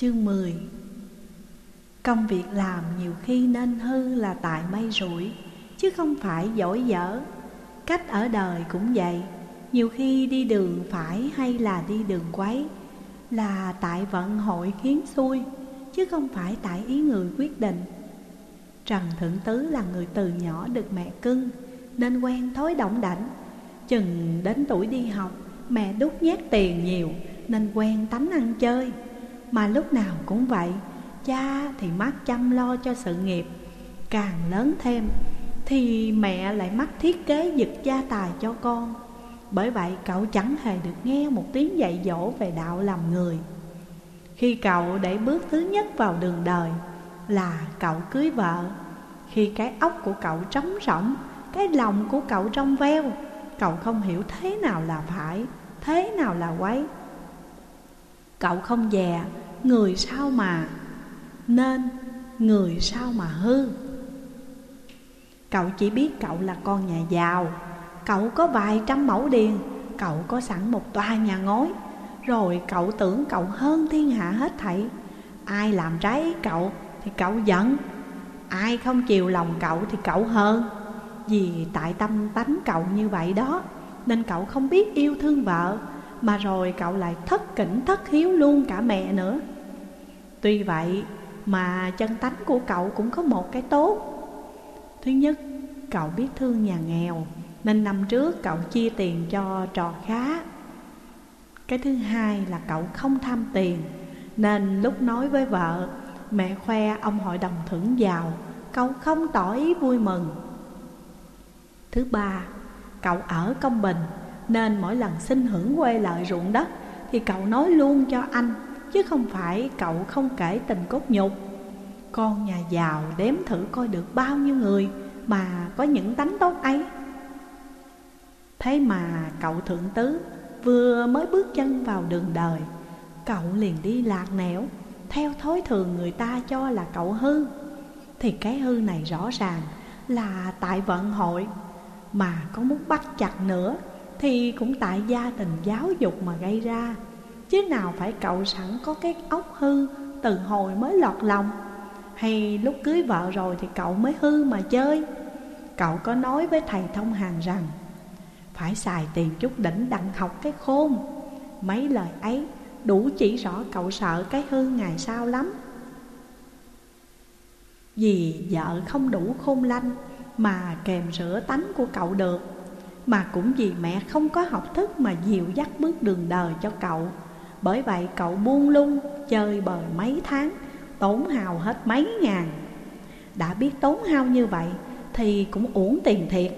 Chương 10 Công việc làm nhiều khi nên hư là tại may rủi, Chứ không phải giỏi dở. Cách ở đời cũng vậy, Nhiều khi đi đường phải hay là đi đường quấy, Là tại vận hội khiến xui, Chứ không phải tại ý người quyết định. Trần Thượng Tứ là người từ nhỏ được mẹ cưng, Nên quen thói động đảnh. Chừng đến tuổi đi học, Mẹ đút nhét tiền nhiều, Nên quen tánh ăn chơi. Mà lúc nào cũng vậy, Cha thì mắt chăm lo cho sự nghiệp. Càng lớn thêm, Thì mẹ lại mắc thiết kế giật gia tài cho con. Bởi vậy, cậu chẳng hề được nghe một tiếng dạy dỗ về đạo làm người. Khi cậu để bước thứ nhất vào đường đời, Là cậu cưới vợ. Khi cái óc của cậu trống rỗng, Cái lòng của cậu trong veo, Cậu không hiểu thế nào là phải, Thế nào là quấy. Cậu không dè Người sao mà Nên, Người sao mà hư? Cậu chỉ biết cậu là con nhà giàu, Cậu có vài trăm mẫu điền, Cậu có sẵn một tòa nhà ngói, Rồi cậu tưởng cậu hơn thiên hạ hết thảy. Ai làm trái ý cậu thì cậu giận, Ai không chiều lòng cậu thì cậu hơn Vì tại tâm tánh cậu như vậy đó, Nên cậu không biết yêu thương vợ mà rồi cậu lại thất kỉnh thất hiếu luôn cả mẹ nữa. Tuy vậy mà chân tánh của cậu cũng có một cái tốt. Thứ nhất, cậu biết thương nhà nghèo Nên năm trước cậu chia tiền cho trò khá. Cái thứ hai là cậu không tham tiền Nên lúc nói với vợ Mẹ khoe ông hội đồng thưởng giàu Cậu không tỏ ý vui mừng. Thứ ba, cậu ở công bình nên mỗi lần xin hưởng quê lợi ruộng đất Thì cậu nói luôn cho anh, Chứ không phải cậu không kể tình cốt nhục. Con nhà giàu đếm thử coi được bao nhiêu người Mà có những tánh tốt ấy. Thế mà cậu thượng tứ Vừa mới bước chân vào đường đời, Cậu liền đi lạc nẻo, Theo thói thường người ta cho là cậu hư. Thì cái hư này rõ ràng là tại vận hội, Mà có muốn bắt chặt nữa thì cũng tại gia đình giáo dục mà gây ra. Chứ nào phải cậu sẵn có cái ốc hư từ hồi mới lọt lòng. Hay lúc cưới vợ rồi thì cậu mới hư mà chơi. Cậu có nói với thầy thông hàng rằng, Phải xài tiền chút đỉnh đặng học cái khôn. Mấy lời ấy đủ chỉ rõ cậu sợ cái hư ngày sau lắm. Vì vợ không đủ khôn lanh Mà kèm sửa tánh của cậu được. Mà cũng vì mẹ không có học thức mà dìu dắt bước đường đời cho cậu. Bởi vậy cậu buông lung, chơi bời mấy tháng, Tốn hào hết mấy ngàn. Đã biết tốn hao như vậy Thì cũng uổng tiền thiệt.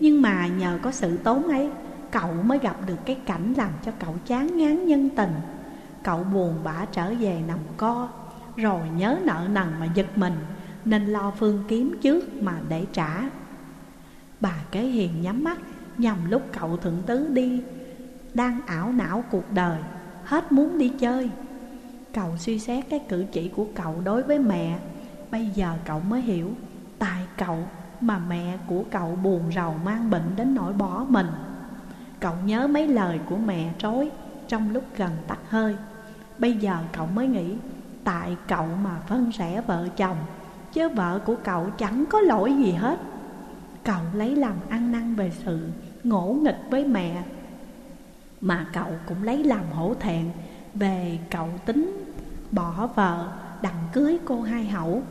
Nhưng mà nhờ có sự tốn ấy, Cậu mới gặp được cái cảnh làm cho cậu chán ngán nhân tình. Cậu buồn bã trở về nằm co, Rồi nhớ nợ nần mà giật mình, Nên lo phương kiếm trước mà để trả. Bà kế hiền nhắm mắt Nhằm lúc cậu thượng tứ đi, Đang ảo não cuộc đời, hết muốn đi chơi. Cậu suy xét cái cử chỉ của cậu đối với mẹ. Bây giờ cậu mới hiểu, Tại cậu mà mẹ của cậu buồn rầu mang bệnh đến nỗi bỏ mình. Cậu nhớ mấy lời của mẹ trối trong lúc gần tắt hơi. Bây giờ cậu mới nghĩ, Tại cậu mà phân rẽ vợ chồng, Chứ vợ của cậu chẳng có lỗi gì hết. Cậu lấy làm ăn năn về sự ngỗ nghịch với mẹ. Mà cậu cũng lấy làm hổ thẹn Về cậu tính bỏ vợ đặng cưới cô hai hậu.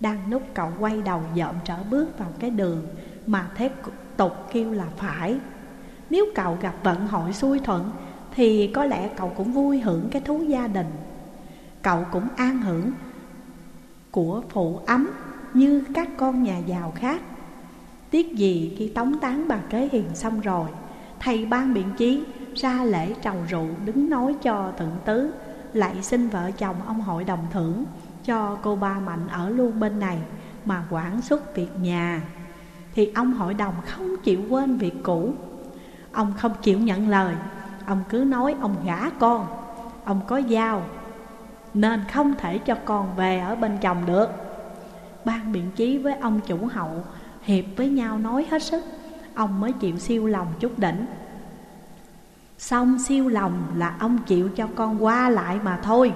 Đang lúc cậu quay đầu dợm trở bước vào cái đường Mà thế tục kêu là phải. Nếu cậu gặp vận hội xui thuận Thì có lẽ cậu cũng vui hưởng cái thú gia đình. Cậu cũng an hưởng của phụ ấm như các con nhà giàu khác. Tiếc gì khi tống tán bà kế hiền xong rồi? Thầy ban biện chí, ra lễ trầu rượu, đứng nói cho thượng tứ, Lại xin vợ chồng ông hội đồng thưởng Cho cô ba Mạnh ở luôn bên này Mà quản xuất việc nhà. Thì ông hội đồng không chịu quên việc cũ. Ông không chịu nhận lời. Ông cứ nói, ông gả con, Ông có giao, Nên không thể cho con về ở bên chồng được. Ban biện chí với ông chủ hậu Hiệp với nhau nói hết sức, Ông mới chịu siêu lòng chút đỉnh. Xong siêu lòng là ông chịu cho con qua lại mà thôi,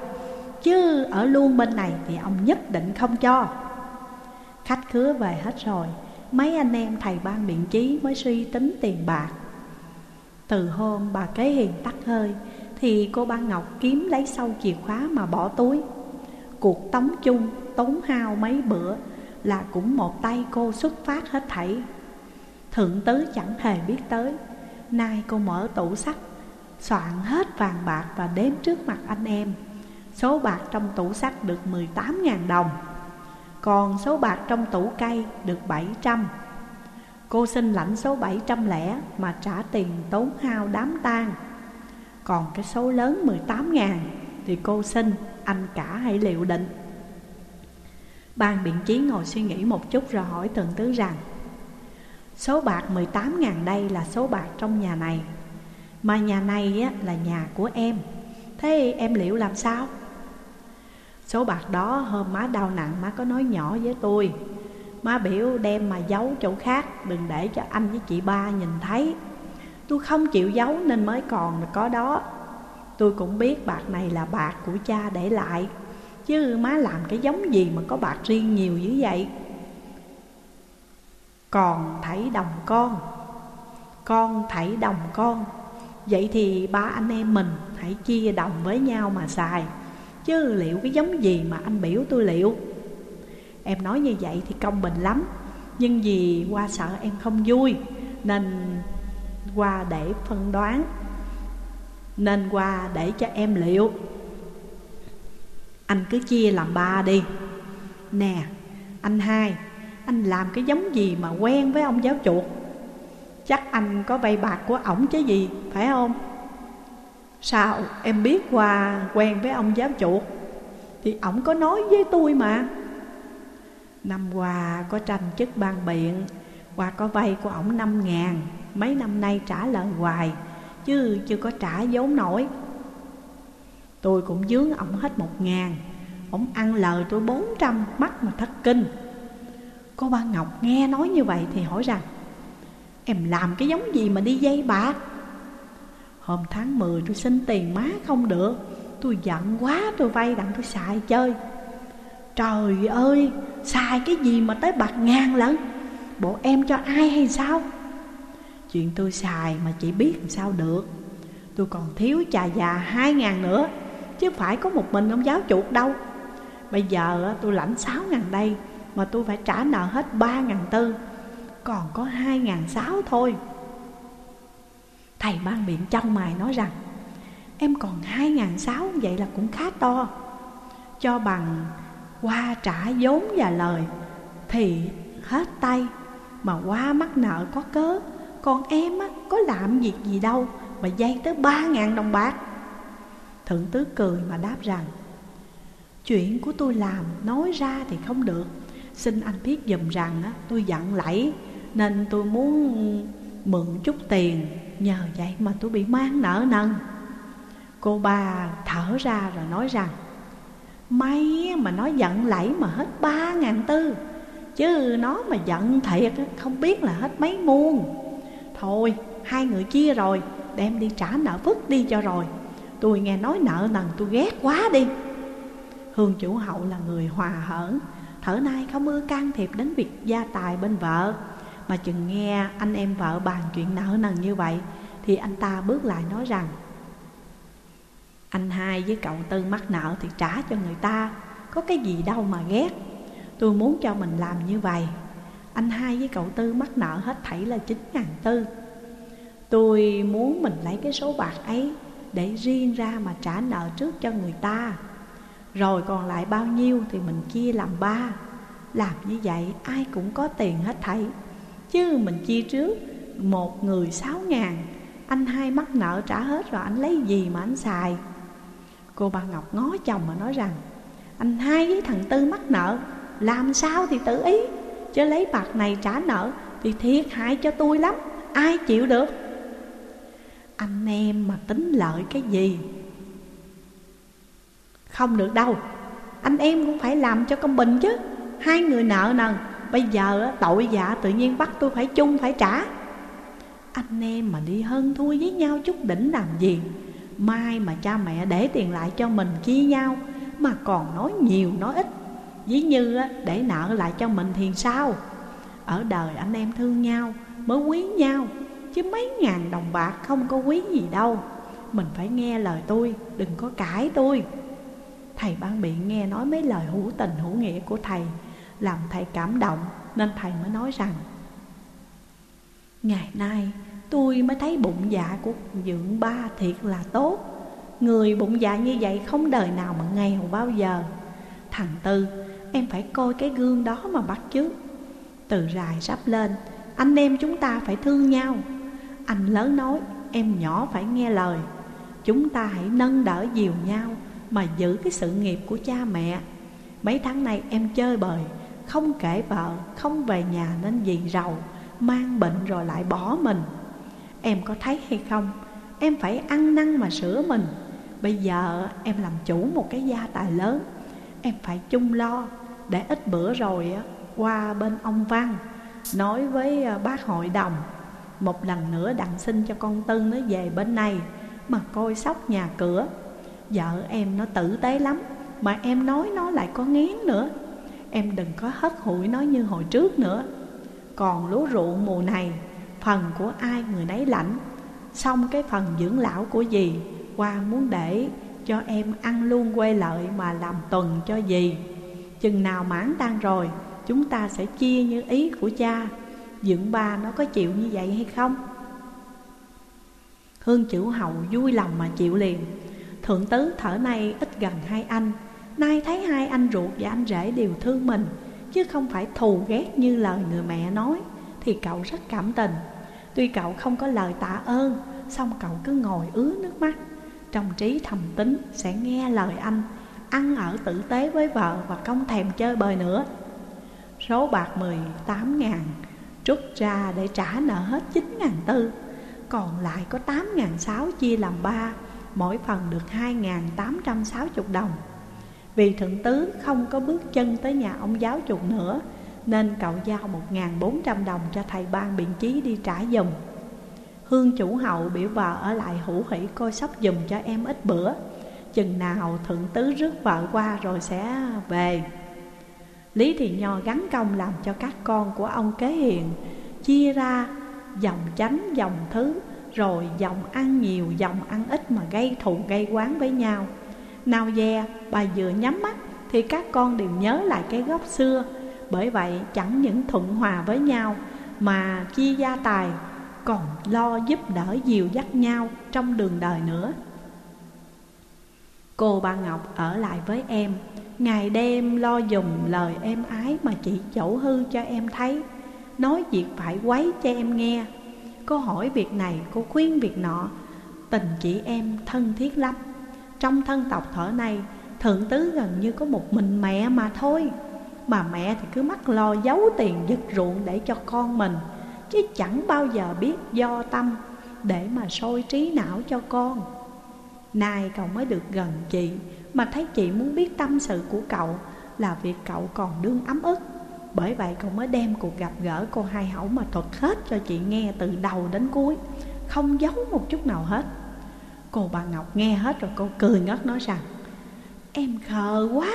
Chứ ở luôn bên này thì ông nhất định không cho. Khách khứa về hết rồi, Mấy anh em thầy ban biện chí mới suy tính tiền bạc. Từ hôm bà kế hiền tắt hơi, Thì cô ba Ngọc kiếm lấy sâu chìa khóa mà bỏ túi. Cuộc tống chung, tốn hao mấy bữa là cũng một tay cô xuất phát hết thảy. Thượng tứ chẳng hề biết tới. Nay cô mở tủ sắt Soạn hết vàng bạc và đếm trước mặt anh em. Số bạc trong tủ sắt được 18.000 đồng. Còn số bạc trong tủ cây được 700 Cô xin lãnh số 700 lẻ mà trả tiền tốn hao đám tang. Còn cái số lớn 18 ngàn thì cô xin anh cả hãy liệu định. Ban biện chí ngồi suy nghĩ một chút rồi hỏi thượng tứ rằng Số bạc 18 ngàn đây là số bạc trong nhà này Mà nhà này á, là nhà của em. Thế em liệu làm sao? Số bạc đó hôm má đau nặng má có nói nhỏ với tôi. Má biểu đem mà giấu chỗ khác Đừng để cho anh với chị ba nhìn thấy. Tôi không chịu giấu nên mới còn có đó. Tôi cũng biết bạc này là bạc của cha để lại. Chứ má làm cái giống gì mà có bạc riêng nhiều như vậy? Còn thảy đồng con Con thảy đồng con. Vậy thì ba anh em mình hãy chia đồng với nhau mà xài. Chứ liệu cái giống gì mà anh biểu tôi liệu? Em nói như vậy thì công bình lắm. Nhưng vì qua sợ em không vui, Nên qua để phân đoán. Nên qua để cho em liệu. Anh cứ chia làm ba đi. Nè, anh hai, Anh làm cái giống gì mà quen với ông giáo chuột Chắc anh có vay bạc của ổng chứ gì, Phải không? Sao em biết qua quen với ông giáo chuột Thì ổng có nói với tôi mà. Năm qua có tranh chức ban biện, Qua có vay của ổng năm ngàn, Mấy năm nay trả lời hoài, Chứ chưa có trả vốn nổi. Tôi cũng dướng ổng hết một ngàn. Ổng ăn lời tôi bốn trăm Mắt mà thất kinh. Cô ba Ngọc nghe nói như vậy thì hỏi rằng, Em làm cái giống gì mà đi dây bạc? Hôm tháng 10 tôi xin tiền má không được. Tôi giận quá, tôi vay đặng tôi xài chơi. Trời ơi, Xài cái gì mà tới bạc ngàn lần Bộ em cho ai hay sao? Chuyện tôi xài mà chị biết làm sao được. Tôi còn thiếu trà già hai ngàn nữa. Chứ phải có một mình ông giáo chuột đâu. Bây giờ tôi lãnh sáu ngàn đây Mà tôi phải trả nợ hết ba ngàn tư Còn có hai ngàn sáu thôi. Thầy ban miệng trong mày nói rằng Em còn hai ngàn sáu vậy là cũng khá to. Cho bằng qua trả vốn và lời Thì hết tay Mà qua mắc nợ có cớ. Còn em á, có làm việc gì đâu Mà dây tới ba ngàn đồng bạc. Thượng tứ cười mà đáp rằng Chuyện của tôi làm nói ra thì không được. Xin anh biết dùm rằng á, tôi giận lẫy Nên tôi muốn mượn chút tiền Nhờ vậy mà tôi bị mang nợ nần. Cô ba thở ra rồi nói rằng May mà nó giận lẫy mà hết ba ngàn tư Chứ nó mà giận thiệt không biết là hết mấy muôn. Thôi hai người chia rồi Đem đi trả nợ vứt đi cho rồi. Tôi nghe nói nợ nần tôi ghét quá đi. Hương chủ hậu là người hòa hởn Thở nay không ưa can thiệp đến việc gia tài bên vợ. Mà chừng nghe anh em vợ bàn chuyện nợ nần như vậy, Thì anh ta bước lại nói rằng, anh hai với cậu Tư mắc nợ thì trả cho người ta, Có cái gì đâu mà ghét. Tôi muốn cho mình làm như vậy. Anh hai với cậu Tư mắc nợ hết thảy là 9 ngàn tư. Tôi muốn mình lấy cái số bạc ấy để riêng ra mà trả nợ trước cho người ta. Rồi còn lại bao nhiêu thì mình chia làm ba. Làm như vậy ai cũng có tiền hết thảy. Chứ mình chia trước một người sáu ngàn, Anh hai mắc nợ trả hết rồi anh lấy gì mà anh xài? Cô bà Ngọc ngó chồng mà nói rằng, Anh hai với thằng Tư mắc nợ, Làm sao thì tự ý. Chứ lấy bạc này trả nợ Thì thiệt hại cho tôi lắm, Ai chịu được? Anh em mà tính lợi cái gì? Không được đâu. Anh em cũng phải làm cho công bình chứ. Hai người nợ nần. Bây giờ tội dạ tự nhiên bắt tôi phải chung, phải trả. Anh em mà đi hơn thua với nhau chút đỉnh làm gì? Mai mà cha mẹ để tiền lại cho mình chia nhau, Mà còn nói nhiều, nói ít. Ví như để nợ lại cho mình thì sao? Ở đời anh em thương nhau, mới quý nhau. Chứ mấy ngàn đồng bạc không có quý gì đâu. Mình phải nghe lời tôi, đừng có cãi tôi. Thầy ban biện nghe nói mấy lời hữu tình hữu nghĩa của thầy Làm thầy cảm động nên thầy mới nói rằng Ngày nay tôi mới thấy bụng dạ của dưỡng ba thiệt là tốt. Người bụng dạ như vậy không đời nào mà nghèo bao giờ. Thằng Tư, em phải coi cái gương đó mà bắt chước. Từ rài sắp lên, anh em chúng ta phải thương nhau. Anh lớn nói, em nhỏ phải nghe lời. Chúng ta hãy nâng đỡ dìu nhau Mà giữ cái sự nghiệp của cha mẹ. Mấy tháng nay em chơi bời Không kể vợ, không về nhà nên gì rầu Mang bệnh rồi lại bỏ mình. Em có thấy hay không? Em phải ăn năn mà sửa mình. Bây giờ em làm chủ một cái gia tài lớn. Em phải chung lo Để ít bữa rồi qua bên ông Văn Nói với à, bác hội đồng. Một lần nữa đặng xin cho con tân nó về bên này, Mà coi sóc nhà cửa. Vợ em nó tử tế lắm, Mà em nói nó lại có nghiến nữa. Em đừng có hất hủi nó như hồi trước nữa. Còn lúa ruộng mùa này, Phần của ai người nấy lãnh. Xong cái phần dưỡng lão của dì, Qua muốn để cho em ăn luôn quê lợi mà làm tuần cho dì. Chừng nào mãn tan rồi, Chúng ta sẽ chia như ý của cha. Dưỡng ba nó có chịu như vậy hay không? Hương chữ hậu vui lòng mà chịu liền. Thượng tứ thở nay ít gần hai anh. Nay thấy hai anh ruột và anh rể đều thương mình, Chứ không phải thù ghét như lời người mẹ nói, Thì cậu rất cảm tình. Tuy cậu không có lời tạ ơn Xong cậu cứ ngồi ứa nước mắt. Trong trí thầm tính sẽ nghe lời anh, Ăn ở tử tế với vợ và không thèm chơi bời nữa. Số bạc 18 ngàn Trút ra để trả nợ hết 9 ngàn tư. Còn lại có 8.600 chia làm 3 Mỗi phần được 2.860 đồng. Vì thượng tứ không có bước chân tới nhà ông giáo chuột nữa, Nên cậu giao 1.400 đồng cho thầy ban biện chí đi trả dùm Hương chủ hậu biểu vợ ở lại hữu hỷ coi sóc dùm cho em ít bữa. Chừng nào thượng tứ rước vợ qua rồi sẽ về. Lý Thị Nho gắn công làm cho các con của ông kế hiền, Chia ra dòng chánh, dòng thứ, Rồi dòng ăn nhiều, dòng ăn ít mà gây thù, gây quán với nhau. Nào dè, bà vừa nhắm mắt Thì các con đều nhớ lại cái gốc xưa. Bởi vậy, chẳng những thuận hòa với nhau, Mà chia gia tài Còn lo giúp đỡ dìu dắt nhau trong đường đời nữa. Cô bà Ngọc ở lại với em Ngày đêm lo dùng lời em ái mà chị chỗ hư cho em thấy. Nói việc phải quấy cho em nghe. Cô hỏi việc này, cô khuyên việc nọ. Tình chị em thân thiết lắm. Trong thân tộc thở này Thượng tứ gần như có một mình mẹ mà thôi. Mà mẹ thì cứ mắc lo giấu tiền giật ruộng để cho con mình Chứ chẳng bao giờ biết do tâm Để mà sôi trí não cho con. Nay cậu mới được gần chị mà thấy chị muốn biết tâm sự của cậu Là việc cậu còn đương ấm ức. Bởi vậy cậu mới đem cuộc gặp gỡ cô hai hậu mà thuật hết cho chị nghe từ đầu đến cuối, Không giấu một chút nào hết. Cô bà Ngọc nghe hết rồi cô cười ngất nói rằng, Em khờ quá,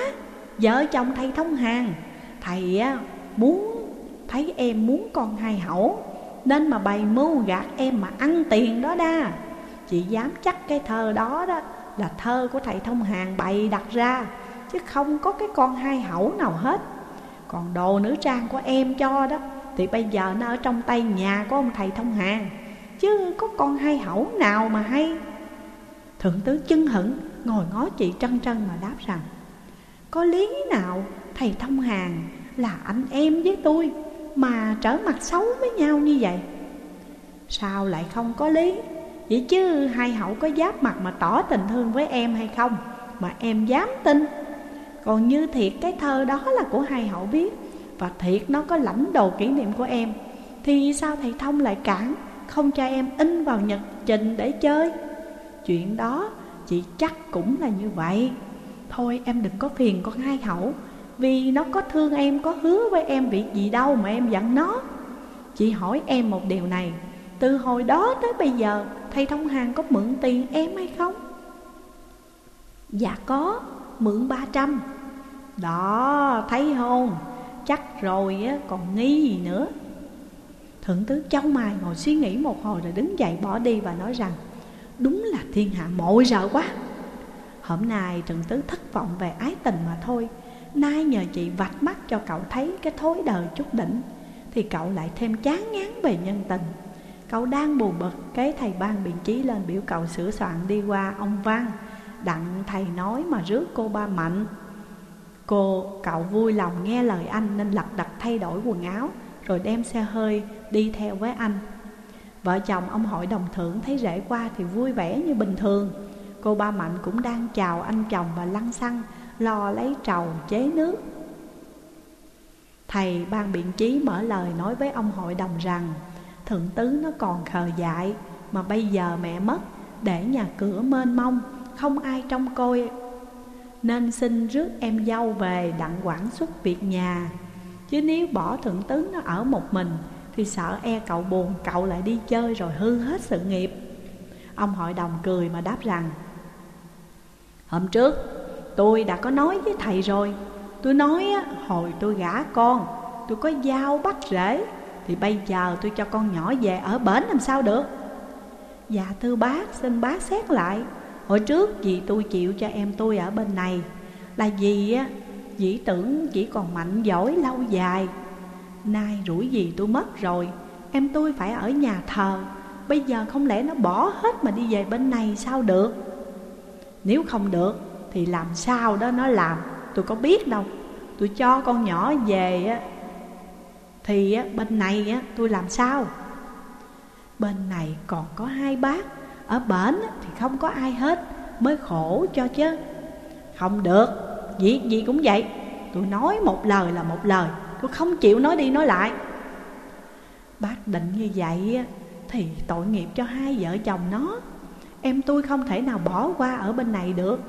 Vợ chồng thầy thông hàng Thầy á, muốn, thấy em muốn con hai hậu Nên mà bày mưu gạt em mà ăn tiền đó đa. Chị dám chắc cái thơ đó đó là thơ của thầy thông hàng bày đặt ra, Chứ không có cái con hai hậu nào hết. Còn đồ nữ trang của em cho đó, Thì bây giờ nó ở trong tay nhà của ông thầy thông hàng, Chứ có con hai hậu nào mà hay. Thượng tướng chân hững Ngồi ngó chị trân trân mà đáp rằng, Có lý nào thầy thông hàng là anh em với tôi Mà trở mặt xấu với nhau như vậy? Sao lại không có lý? Vậy chứ hai hậu có giáp mặt mà tỏ tình thương với em hay không? Mà em dám tin. Còn như thiệt cái thơ đó là của hai hậu viết Và thiệt nó có lãnh đồ kỷ niệm của em. Thì sao thầy Thông lại cản? Không cho em in vào nhật trình để chơi. Chuyện đó chị chắc cũng là như vậy. Thôi em đừng có phiền con hai hậu. Vì nó có thương em, có hứa với em việc gì đâu mà em giận nó. Chị hỏi em một điều này. Từ hồi đó tới bây giờ Thầy thông hàng có mượn tiền em hay không? Dạ có mượn ba trăm. Đó thấy không? Chắc rồi á, còn nghi gì nữa? Thượng tứ châu mài ngồi suy nghĩ một hồi rồi đứng dậy bỏ đi và nói rằng Đúng là thiên hạ mội sợ quá. Hôm nay thượng tứ thất vọng về ái tình mà thôi. Nay nhờ chị vạch mắt cho cậu thấy cái thối đời chút đỉnh Thì cậu lại thêm chán ngán về nhân tình. Cậu đang buồn bực, Cái thầy ban biện chí lên biểu cậu sửa soạn đi qua, ông Văn, Đặng thầy nói mà rước cô ba mạnh. Cô, cậu vui lòng nghe lời anh nên lật đật thay đổi quần áo, Rồi đem xe hơi đi theo với anh. Vợ chồng ông hội đồng thưởng thấy rễ qua thì vui vẻ như bình thường. Cô ba Mạnh cũng đang chào anh chồng và lăn xăng, Lo lấy trầu chế nước. Thầy ban biện chí mở lời nói với ông hội đồng rằng Thượng tứ nó còn khờ dại, Mà bây giờ mẹ mất, Để nhà cửa mênh mông, Không ai trông coi. Nên xin rước em dâu về đặng quản xuất việc nhà. Chứ nếu bỏ thượng tứ nó ở một mình, Thì sợ e cậu buồn, Cậu lại đi chơi rồi hư hết sự nghiệp. Ông hội đồng cười mà đáp rằng, Hôm trước, tôi đã có nói với thầy rồi. Tôi nói hồi tôi gả con, Tôi có dao bắt rễ. Thì bây giờ tôi cho con nhỏ về ở bển làm sao được? Dạ thưa bác, xin bác xét lại. Hồi trước dì tôi chịu cho em tôi ở bên này. Là vì á, Dĩ tưởng chỉ còn mạnh giỏi lâu dài. Nay rủi gì tôi mất rồi. Em tôi phải ở nhà thờ. Bây giờ không lẽ nó bỏ hết mà đi về bên này sao được? Nếu không được, thì làm sao đó nó làm? Tôi có biết đâu. Tôi cho con nhỏ về á thì á, bên này á, tôi làm sao? Bên này còn có hai bác Ở bển thì không có ai hết Mới khổ cho chứ. Không được Việc gì cũng vậy. Tôi nói một lời là một lời Tôi không chịu nói đi nói lại. Bác định như vậy Thì tội nghiệp cho hai vợ chồng nó. Em tôi không thể nào bỏ qua ở bên này được.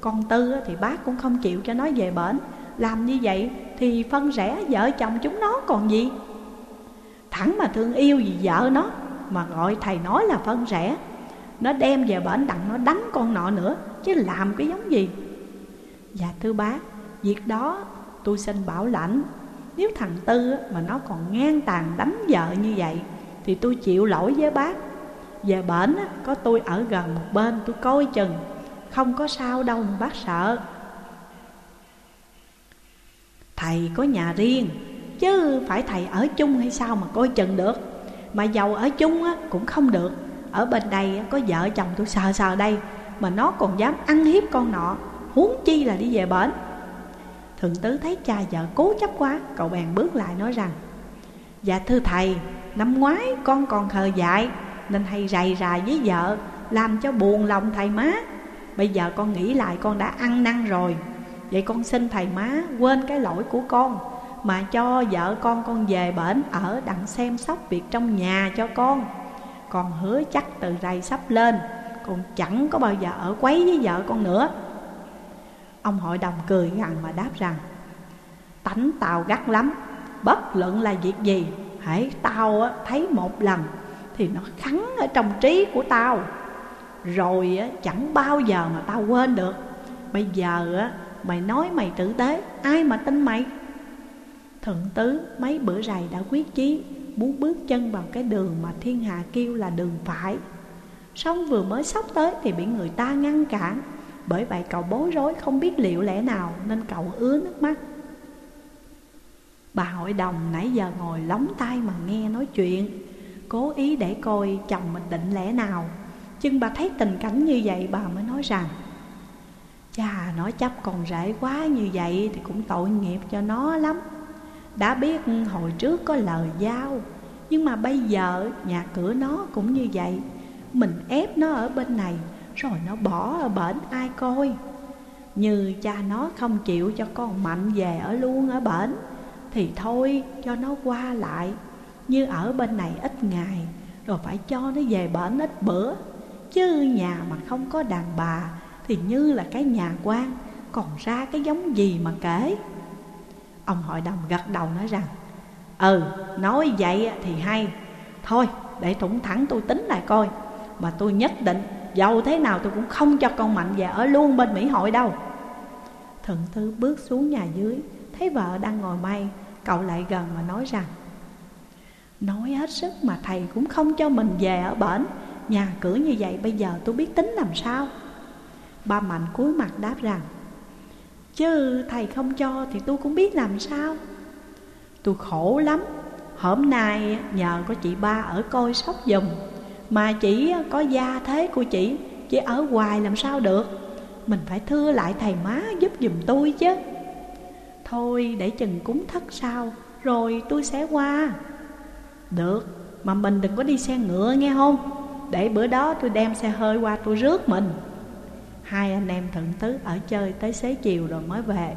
Con Tư thì bác cũng không chịu cho nó về bển. Làm như vậy thì phân rẽ vợ chồng chúng nó còn gì? Thẳng mà thương yêu gì vợ nó, Mà gọi thầy nói là phân rẽ. Nó đem về bển đặng, nó đánh con nọ nữa, Chứ làm cái giống gì? Dạ thưa bác, Việc đó tôi xin bảo lãnh. Nếu thằng Tư mà nó còn ngang tàn đánh vợ như vậy, Thì tôi chịu lỗi với bác. Về bển có tôi ở gần một bên, tôi coi chừng. Không có sao đâu, bác sợ. Thầy có nhà riêng Chứ phải thầy ở chung hay sao mà coi chừng được? Mà giàu ở chung á, cũng không được. Ở bên đây có vợ chồng tôi sờ sờ đây Mà nó còn dám ăn hiếp con nọ Huống chi là đi về bển. Thượng tứ thấy cha vợ cố chấp quá Cậu bèn bước lại nói rằng Dạ thưa thầy Năm ngoái con còn khờ dại Nên hay rầy rà với vợ Làm cho buồn lòng thầy má. Bây giờ con nghĩ lại con đã ăn năn rồi Vậy con xin thầy má quên cái lỗi của con, Mà cho vợ con con về bển ở đặng xem sóc việc trong nhà cho con. Con hứa chắc từ rày sắp lên Con chẳng có bao giờ ở quấy với vợ con nữa. Ông hội đồng cười gằn mà đáp rằng, Tánh tao gắt lắm, Bất luận là việc gì Hãy tao thấy một lần Thì nó khắn ở trong trí của tao. Rồi chẳng bao giờ mà tao quên được. Bây giờ mày nói mày tử tế, Ai mà tin mày? Thượng tứ mấy bữa rày đã quyết chí, Muốn bước chân vào cái đường mà thiên hạ kêu là đường phải. Xong vừa mới sắp tới thì bị người ta ngăn cản, bởi vậy cậu bối rối không biết liệu lẽ nào Nên cậu ứa nước mắt. Bà hội đồng nãy giờ ngồi lóng tay mà nghe nói chuyện, Cố ý để coi chồng mình định lẽ nào. Nhưng bà thấy tình cảnh như vậy, bà mới nói rằng Chà nó chấp còn rễ quá như vậy thì cũng tội nghiệp cho nó lắm. Đã biết hồi trước có lời giao, Nhưng mà bây giờ nhà cửa nó cũng như vậy. Mình ép nó ở bên này, rồi nó bỏ ở bển ai coi. Như cha nó không chịu cho con Mạnh về ở luôn ở bển, Thì thôi cho nó qua lại. Như ở bên này ít ngày, Rồi phải cho nó về bển ít bữa. Chứ nhà mà không có đàn bà thì như là cái nhà quan, Còn ra cái giống gì mà kể. Ông hội đồng gật đầu nói rằng Ừ nói vậy thì hay. Thôi, để thủng thẳng tôi tính lại coi. Mà tôi nhất định, Dầu thế nào tôi cũng không cho con Mạnh về ở luôn bên Mỹ hội đâu. Thượng thư bước xuống nhà dưới, Thấy vợ đang ngồi may, Cậu lại gần mà nói rằng, Nói hết sức mà thầy cũng không cho mình về ở bển. Nhà cửa như vậy bây giờ tôi biết tính làm sao. Ba Mạnh cúi mặt đáp rằng, Chứ thầy không cho thì tôi cũng biết làm sao. Tôi khổ lắm. Hôm nay nhờ có chị ba ở coi sóc dùm Mà chỉ có gia thế của chị Chị ở hoài làm sao được? Mình phải thưa lại thầy má giúp dùm tôi chứ. Thôi để chừng cúng thất sau, Rồi tôi sẽ qua. Được, Mà mình đừng có đi xe ngựa nghe không? Để bữa đó tôi đem xe hơi qua tôi rước mình. Hai anh em thượng tứ ở chơi tới xế chiều rồi mới về.